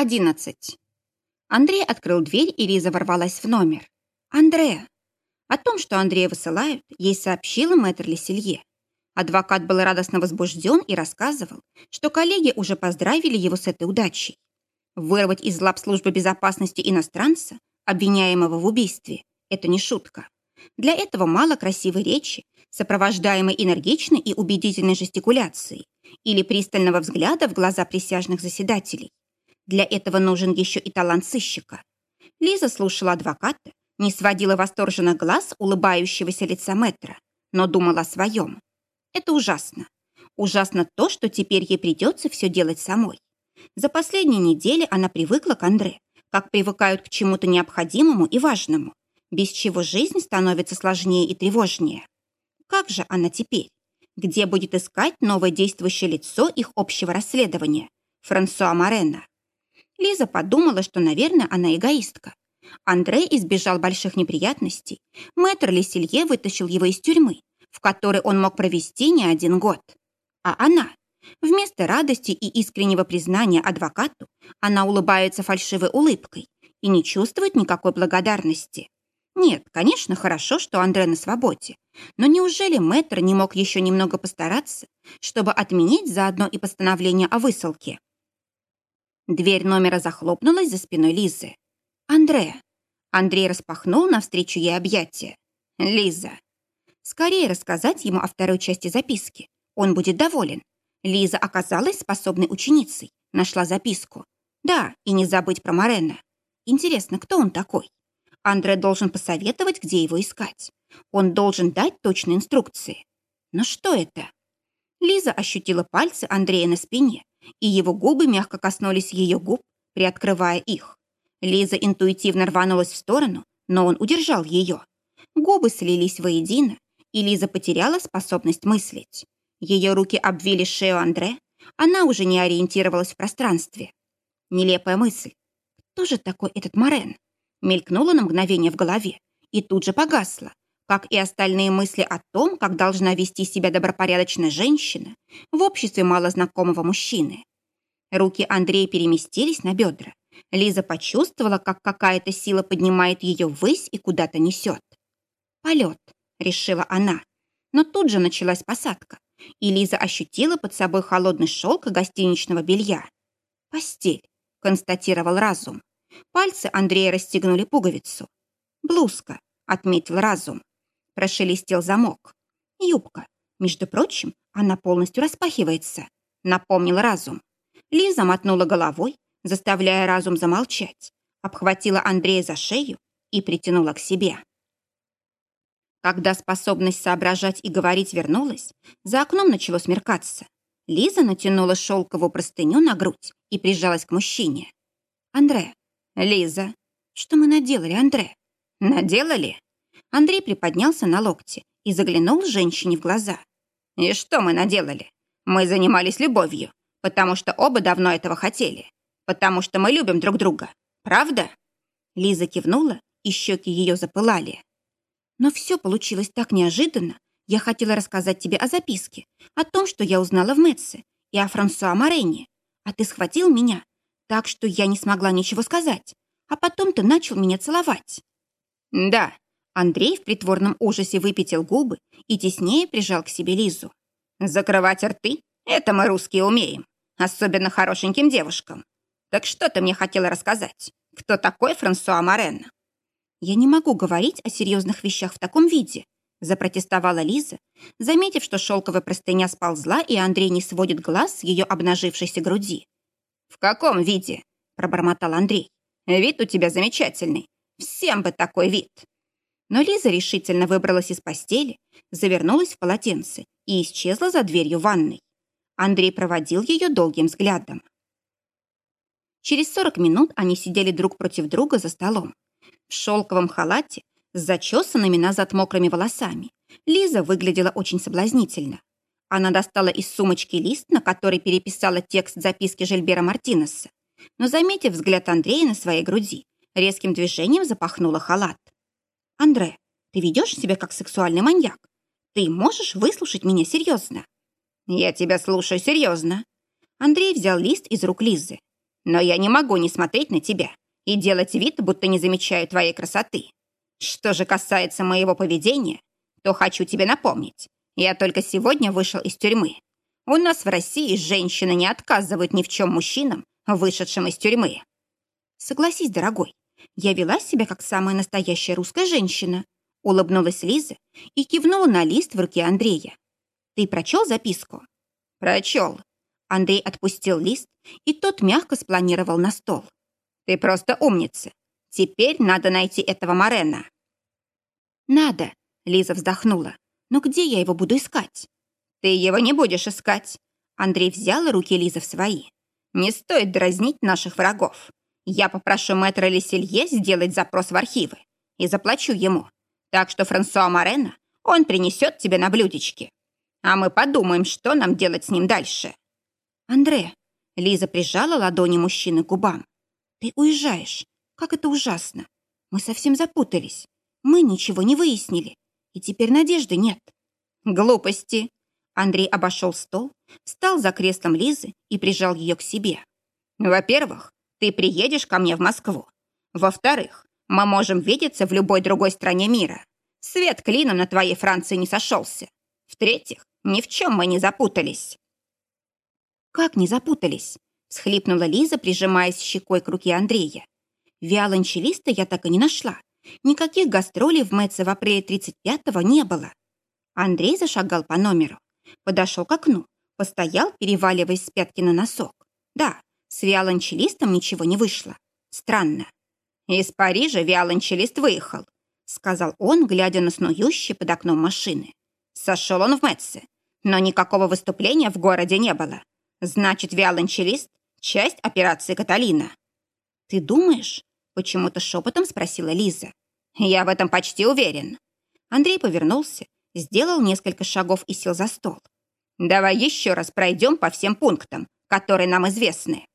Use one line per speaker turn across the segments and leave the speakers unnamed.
11. Андрей открыл дверь, и Лиза ворвалась в номер. «Андреа!» О том, что Андрея высылают, ей сообщила мэтр Леселье. Адвокат был радостно возбужден и рассказывал, что коллеги уже поздравили его с этой удачей. Вырвать из лап службы безопасности иностранца, обвиняемого в убийстве, это не шутка. Для этого мало красивой речи, сопровождаемой энергичной и убедительной жестикуляцией или пристального взгляда в глаза присяжных заседателей. Для этого нужен еще и талант сыщика. Лиза слушала адвоката, не сводила восторженных глаз улыбающегося лица мэтра, но думала о своем. Это ужасно. Ужасно то, что теперь ей придется все делать самой. За последние недели она привыкла к Андре, как привыкают к чему-то необходимому и важному, без чего жизнь становится сложнее и тревожнее. Как же она теперь? Где будет искать новое действующее лицо их общего расследования? Франсуа Морена. Лиза подумала, что, наверное, она эгоистка. Андрей избежал больших неприятностей. Мэтр Леселье вытащил его из тюрьмы, в которой он мог провести не один год. А она? Вместо радости и искреннего признания адвокату она улыбается фальшивой улыбкой и не чувствует никакой благодарности. Нет, конечно, хорошо, что Андре на свободе, но неужели мэтр не мог еще немного постараться, чтобы отменить заодно и постановление о высылке? Дверь номера захлопнулась за спиной Лизы. «Андре!» Андрей распахнул навстречу ей объятия. «Лиза!» Скорее рассказать ему о второй части записки. Он будет доволен. Лиза оказалась способной ученицей. Нашла записку. Да, и не забыть про Морена. Интересно, кто он такой? Андре должен посоветовать, где его искать. Он должен дать точные инструкции. Но что это? Лиза ощутила пальцы Андрея на спине и его губы мягко коснулись ее губ, приоткрывая их. Лиза интуитивно рванулась в сторону, но он удержал ее. Губы слились воедино, и Лиза потеряла способность мыслить. Ее руки обвили шею Андре, она уже не ориентировалась в пространстве. Нелепая мысль. Кто же такой этот Морен? Мелькнула на мгновение в голове и тут же погасла, как и остальные мысли о том, как должна вести себя добропорядочная женщина в обществе малознакомого мужчины. Руки Андрея переместились на бедра. Лиза почувствовала, как какая-то сила поднимает ее ввысь и куда-то несет. «Полет», — решила она. Но тут же началась посадка, и Лиза ощутила под собой холодный шелк гостиничного белья. «Постель», — констатировал разум. Пальцы Андрея расстегнули пуговицу. «Блузка», — отметил разум. Прошелестел замок. Юбка. Между прочим, она полностью распахивается. Напомнил разум. Лиза мотнула головой, заставляя разум замолчать. Обхватила Андрея за шею и притянула к себе. Когда способность соображать и говорить вернулась, за окном начало смеркаться. Лиза натянула шелковую простыню на грудь и прижалась к мужчине. «Андре, Лиза, что мы наделали, Андре?» «Наделали?» Андрей приподнялся на локте и заглянул женщине в глаза. «И что мы наделали? Мы занимались любовью, потому что оба давно этого хотели, потому что мы любим друг друга. Правда?» Лиза кивнула, и щеки ее запылали. «Но все получилось так неожиданно. Я хотела рассказать тебе о записке, о том, что я узнала в Мэтсе, и о Франсуа Морене. А ты схватил меня, так что я не смогла ничего сказать. А потом ты начал меня целовать». «Да, Андрей в притворном ужасе выпятил губы и теснее прижал к себе Лизу. «Закрывать рты? Это мы русские умеем. Особенно хорошеньким девушкам. Так что ты мне хотела рассказать? Кто такой Франсуа Морен?» «Я не могу говорить о серьезных вещах в таком виде», запротестовала Лиза, заметив, что шелковая простыня сползла, и Андрей не сводит глаз с ее обнажившейся груди. «В каком виде?» – пробормотал Андрей. «Вид у тебя замечательный. Всем бы такой вид!» Но Лиза решительно выбралась из постели, завернулась в полотенце и исчезла за дверью ванной. Андрей проводил ее долгим взглядом. Через 40 минут они сидели друг против друга за столом. В шелковом халате, с зачесанными назад мокрыми волосами, Лиза выглядела очень соблазнительно. Она достала из сумочки лист, на который переписала текст записки Жильбера Мартинеса, но, заметив взгляд Андрея на своей груди, резким движением запахнула халат. «Андре, ты ведешь себя как сексуальный маньяк. Ты можешь выслушать меня серьезно?» «Я тебя слушаю серьезно». Андрей взял лист из рук Лизы. но я не могу не смотреть на тебя и делать вид, будто не замечаю твоей красоты. Что же касается моего поведения, то хочу тебе напомнить. Я только сегодня вышел из тюрьмы. У нас в России женщины не отказывают ни в чем мужчинам, вышедшим из тюрьмы. Согласись, дорогой, я вела себя как самая настоящая русская женщина. Улыбнулась Лиза и кивнула на лист в руке Андрея. Ты прочел записку? Прочел. Андрей отпустил лист, и тот мягко спланировал на стол. Ты просто умница. Теперь надо найти этого Морена. Надо, Лиза вздохнула. Но где я его буду искать? Ты его не будешь искать. Андрей взял руки Лизы в свои. Не стоит дразнить наших врагов. Я попрошу мэтра Леселье сделать запрос в архивы и заплачу ему. Так что Франсуа Морена он принесет тебе на блюдечке. А мы подумаем, что нам делать с ним дальше. Андре, Лиза прижала ладони мужчины к губам. Ты уезжаешь. Как это ужасно. Мы совсем запутались. Мы ничего не выяснили. И теперь надежды нет. Глупости. Андрей обошел стол, встал за креслом Лизы и прижал ее к себе. Во-первых, ты приедешь ко мне в Москву. Во-вторых, мы можем видеться в любой другой стране мира. Свет клином на твоей Франции не сошелся. В-третьих, ни в чем мы не запутались. Как не запутались? Схлипнула Лиза, прижимаясь щекой к руке Андрея. Виолончелиста я так и не нашла. Никаких гастролей в Мэтце в апреле 35-го не было. Андрей зашагал по номеру. Подошел к окну. Постоял, переваливаясь с пятки на носок. Да, с виолончелистом ничего не вышло. Странно. Из Парижа виолончелист выехал, сказал он, глядя на снующий под окном машины. Сошел он в Мэтце, но никакого выступления в городе не было. Значит, виолончелист — часть операции Каталина. Ты думаешь? Почему-то шепотом спросила Лиза. Я в этом почти уверен. Андрей повернулся, сделал несколько шагов и сел за стол. Давай еще раз пройдем по всем пунктам, которые нам известны.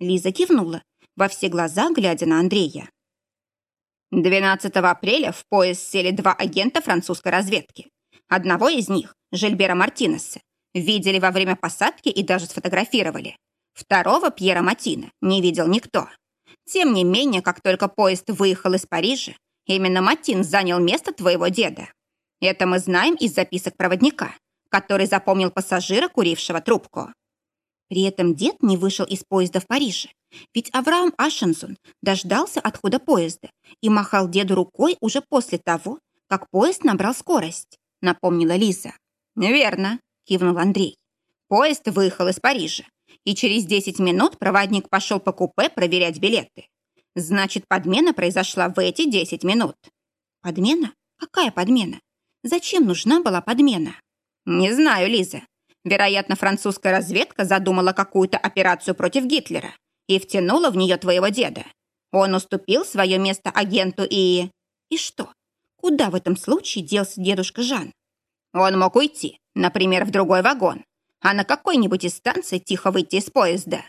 Лиза кивнула, во все глаза глядя на Андрея. 12 апреля в поезд сели два агента французской разведки. Одного из них, Жильбера Мартинеса, видели во время посадки и даже сфотографировали. Второго, Пьера Матина, не видел никто. Тем не менее, как только поезд выехал из Парижа, именно Матин занял место твоего деда. Это мы знаем из записок проводника, который запомнил пассажира, курившего трубку. При этом дед не вышел из поезда в Париже, ведь Авраам Ашенсон дождался отхода поезда и махал деду рукой уже после того, как поезд набрал скорость, напомнила Лиза. «Верно», — кивнул Андрей. Поезд выехал из Парижа, и через 10 минут проводник пошел по купе проверять билеты. Значит, подмена произошла в эти 10 минут. Подмена? Какая подмена? Зачем нужна была подмена? Не знаю, Лиза. Вероятно, французская разведка задумала какую-то операцию против Гитлера и втянула в нее твоего деда. Он уступил свое место агенту и... И что? Куда в этом случае делся дедушка Жан? Он мог уйти, например, в другой вагон, а на какой-нибудь из станций тихо выйти из поезда.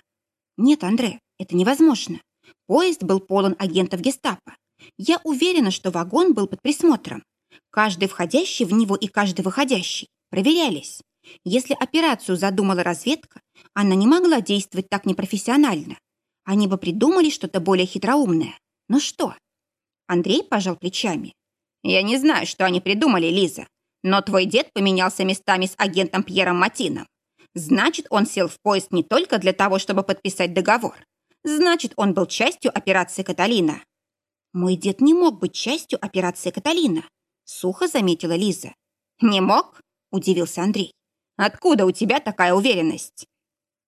Нет, Андре, это невозможно. Поезд был полон агентов гестапо. Я уверена, что вагон был под присмотром. Каждый входящий в него и каждый выходящий проверялись. Если операцию задумала разведка, она не могла действовать так непрофессионально. Они бы придумали что-то более хитроумное. Но что? Андрей пожал плечами. Я не знаю, что они придумали, Лиза, но твой дед поменялся местами с агентом Пьером Матином. Значит, он сел в поезд не только для того, чтобы подписать договор. Значит, он был частью операции Каталина. Мой дед не мог быть частью операции Каталина, сухо заметила Лиза. Не мог? Удивился Андрей. Откуда у тебя такая уверенность?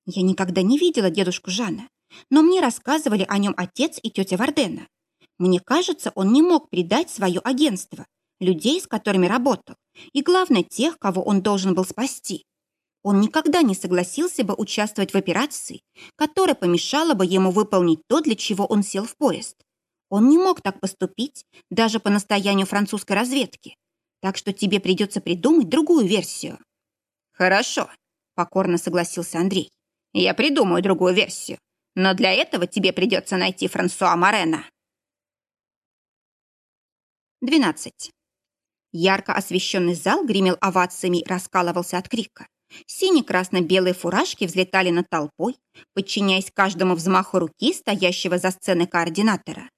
Я никогда не видела дедушку Жана, но мне рассказывали о нем отец и тетя Вардена. Мне кажется, он не мог предать свое агентство, людей, с которыми работал, и, главное, тех, кого он должен был спасти. Он никогда не согласился бы участвовать в операции, которая помешала бы ему выполнить то, для чего он сел в поезд. Он не мог так поступить даже по настоянию французской разведки. Так что тебе придется придумать другую версию. Хорошо, покорно согласился Андрей. Я придумаю другую версию. Но для этого тебе придется найти Франсуа Морена. 12. Ярко освещенный зал гремел овациями раскалывался от крика. Сине-красно-белые фуражки взлетали над толпой, подчиняясь каждому взмаху руки стоящего за сценой координатора.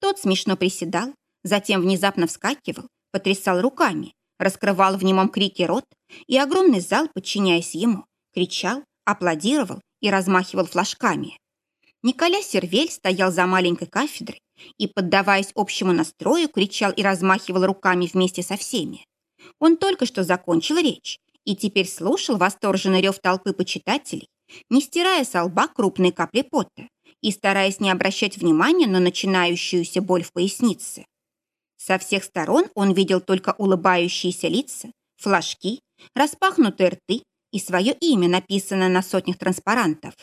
Тот смешно приседал, затем внезапно вскакивал, потрясал руками, раскрывал в немом крике рот, и огромный зал, подчиняясь ему, кричал, аплодировал и размахивал флажками. Николя Сервель стоял за маленькой кафедрой и, поддаваясь общему настрою, кричал и размахивал руками вместе со всеми. Он только что закончил речь и теперь слушал восторженный рев толпы почитателей, не стирая со лба крупные капли пота и стараясь не обращать внимания на начинающуюся боль в пояснице. Со всех сторон он видел только улыбающиеся лица, флажки, распахнутые рты и свое имя, написанное на сотнях транспарантов.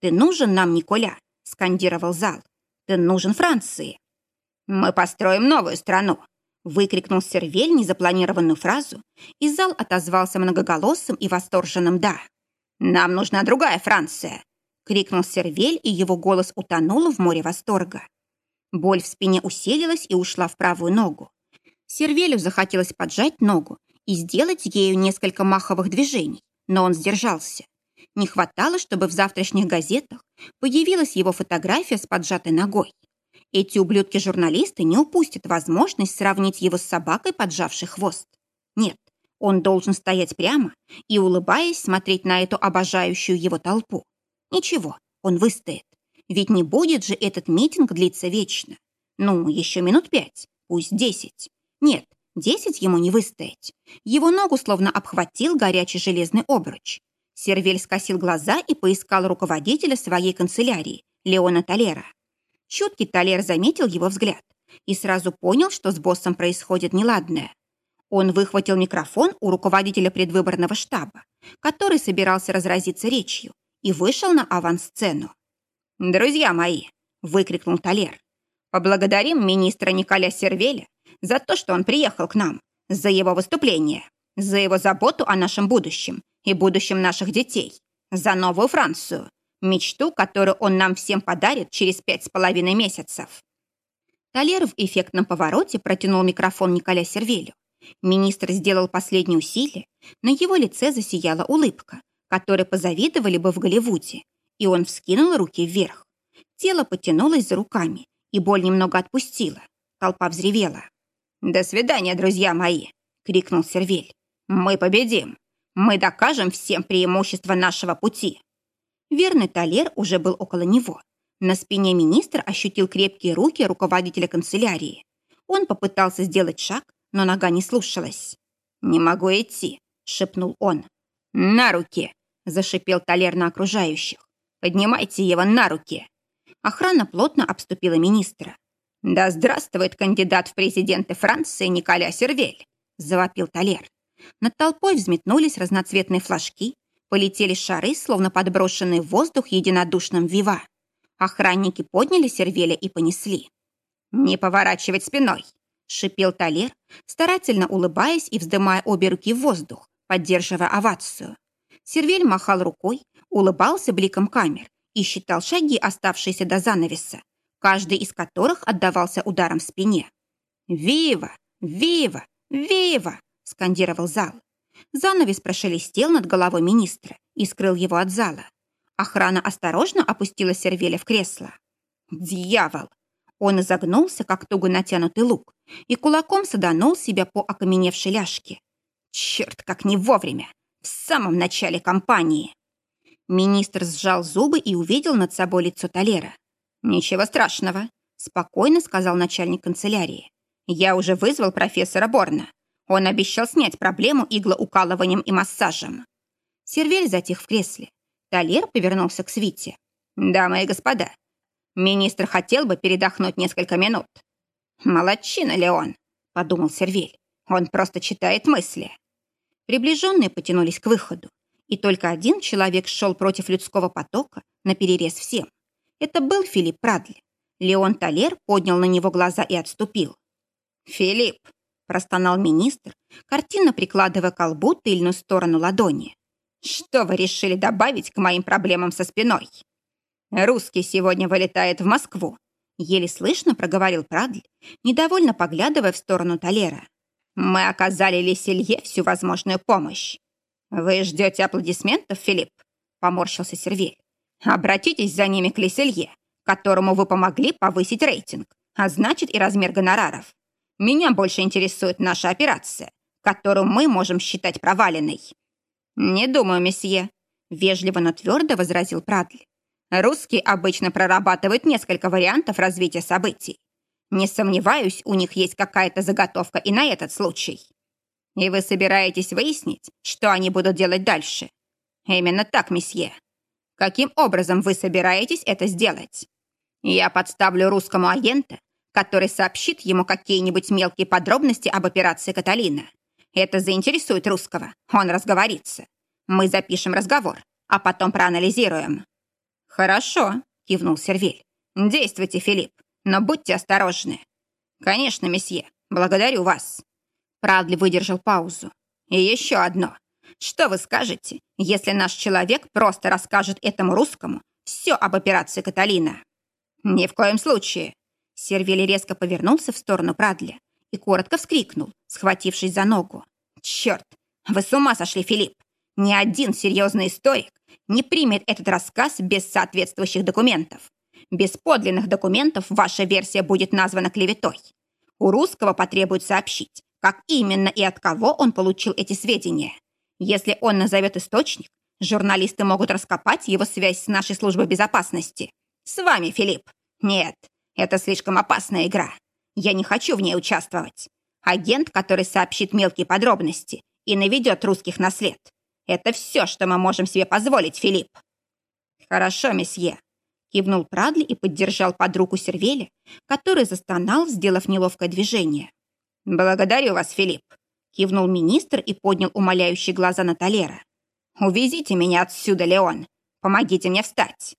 «Ты нужен нам, Николя!» – скандировал зал. «Ты нужен Франции!» «Мы построим новую страну!» Выкрикнул Сервель незапланированную фразу, и зал отозвался многоголосым и восторженным «да». «Нам нужна другая Франция!» крикнул Сервель, и его голос утонул в море восторга. Боль в спине усилилась и ушла в правую ногу. Сервелю захотелось поджать ногу и сделать ею несколько маховых движений, но он сдержался. Не хватало, чтобы в завтрашних газетах появилась его фотография с поджатой ногой. Эти ублюдки-журналисты не упустят возможность сравнить его с собакой, поджавшей хвост. Нет, он должен стоять прямо и, улыбаясь, смотреть на эту обожающую его толпу. Ничего, он выстоит. Ведь не будет же этот митинг длиться вечно. Ну, еще минут пять, пусть десять. Нет, десять ему не выстоять. Его ногу словно обхватил горячий железный обруч. Сервель скосил глаза и поискал руководителя своей канцелярии, Леона Толера. Чуткий Талер заметил его взгляд и сразу понял, что с боссом происходит неладное. Он выхватил микрофон у руководителя предвыборного штаба, который собирался разразиться речью, и вышел на авансцену. «Друзья мои!» – выкрикнул Талер. «Поблагодарим министра Николя Сервеля за то, что он приехал к нам, за его выступление, за его заботу о нашем будущем и будущем наших детей, за новую Францию, Мечту, которую он нам всем подарит через пять с половиной месяцев. Талер в эффектном повороте протянул микрофон Николя Сервелю. Министр сделал последнее усилие, на его лице засияла улыбка, которой позавидовали бы в Голливуде, и он вскинул руки вверх. Тело потянулось за руками, и боль немного отпустила. Толпа взревела. «До свидания, друзья мои!» — крикнул Сервель. «Мы победим! Мы докажем всем преимущество нашего пути!» Верный Талер уже был около него. На спине министра ощутил крепкие руки руководителя канцелярии. Он попытался сделать шаг, но нога не слушалась. «Не могу идти», — шепнул он. «На руки!» — зашипел Талер на окружающих. «Поднимайте его на руки!» Охрана плотно обступила министра. «Да здравствует кандидат в президенты Франции Николя Сервель!» — завопил Талер. Над толпой взметнулись разноцветные флажки, Полетели шары, словно подброшенные в воздух единодушным вива. Охранники подняли сервеля и понесли. «Не поворачивать спиной!» — шипел Талер, старательно улыбаясь и вздымая обе руки в воздух, поддерживая овацию. Сервель махал рукой, улыбался бликом камер и считал шаги, оставшиеся до занавеса, каждый из которых отдавался ударом в спине. «Вива! Вива! Вива!» — скандировал зал. Занавес прошелестел над головой министра и скрыл его от зала. Охрана осторожно опустила Сервеля в кресло. «Дьявол!» Он изогнулся, как туго натянутый лук, и кулаком саданул себя по окаменевшей ляжке. «Черт, как не вовремя! В самом начале кампании!» Министр сжал зубы и увидел над собой лицо Толера. «Ничего страшного», — спокойно сказал начальник канцелярии. «Я уже вызвал профессора Борна. Он обещал снять проблему иглоукалыванием и массажем. Сервель затих в кресле. Талер повернулся к свите. «Дамы и господа, министр хотел бы передохнуть несколько минут». «Молодчина ли он?» – подумал Сервель. «Он просто читает мысли». Приближенные потянулись к выходу, и только один человек шел против людского потока на перерез всем. Это был Филипп Прадли. Леон Талер поднял на него глаза и отступил. «Филипп, простонал министр, картинно прикладывая к колбу тыльную сторону ладони. «Что вы решили добавить к моим проблемам со спиной?» «Русский сегодня вылетает в Москву», — еле слышно проговорил Прадль, недовольно поглядывая в сторону Толера. «Мы оказали Леселье всю возможную помощь». «Вы ждете аплодисментов, Филипп?» — поморщился Сервель. «Обратитесь за ними к Леселье, которому вы помогли повысить рейтинг, а значит и размер гонораров. Меня больше интересует наша операция, которую мы можем считать проваленной». «Не думаю, месье», — вежливо, но твердо возразил Прадли. «Русские обычно прорабатывают несколько вариантов развития событий. Не сомневаюсь, у них есть какая-то заготовка и на этот случай. И вы собираетесь выяснить, что они будут делать дальше? Именно так, месье. Каким образом вы собираетесь это сделать? Я подставлю русскому агента, который сообщит ему какие-нибудь мелкие подробности об операции Каталина. Это заинтересует русского, он разговорится. Мы запишем разговор, а потом проанализируем». «Хорошо», — кивнул Сервель. «Действуйте, Филипп, но будьте осторожны». «Конечно, месье, благодарю вас». Прадли выдержал паузу. «И еще одно. Что вы скажете, если наш человек просто расскажет этому русскому все об операции Каталина?» «Ни в коем случае». Сервели резко повернулся в сторону Прадли и коротко вскрикнул, схватившись за ногу. «Черт! Вы с ума сошли, Филипп! Ни один серьезный историк не примет этот рассказ без соответствующих документов. Без подлинных документов ваша версия будет названа клеветой. У русского потребует сообщить, как именно и от кого он получил эти сведения. Если он назовет источник, журналисты могут раскопать его связь с нашей службой безопасности. С вами, Филипп. Нет, это слишком опасная игра. Я не хочу в ней участвовать. Агент, который сообщит мелкие подробности и наведет русских на след. Это все, что мы можем себе позволить, Филипп. Хорошо, месье. Кивнул Прадли и поддержал под руку Сервеля, который застонал, сделав неловкое движение. «Благодарю вас, Филипп», — кивнул министр и поднял умоляющие глаза на Толера. «Увезите меня отсюда, Леон. Помогите мне встать».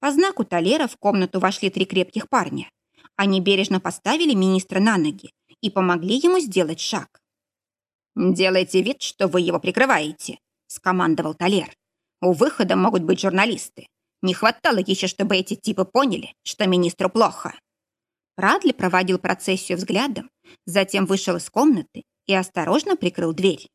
По знаку Толера в комнату вошли три крепких парня. Они бережно поставили министра на ноги и помогли ему сделать шаг. «Делайте вид, что вы его прикрываете», — скомандовал Толер. «У выхода могут быть журналисты. Не хватало еще, чтобы эти типы поняли, что министру плохо. Прадли проводил процессию взглядом, затем вышел из комнаты и осторожно прикрыл дверь.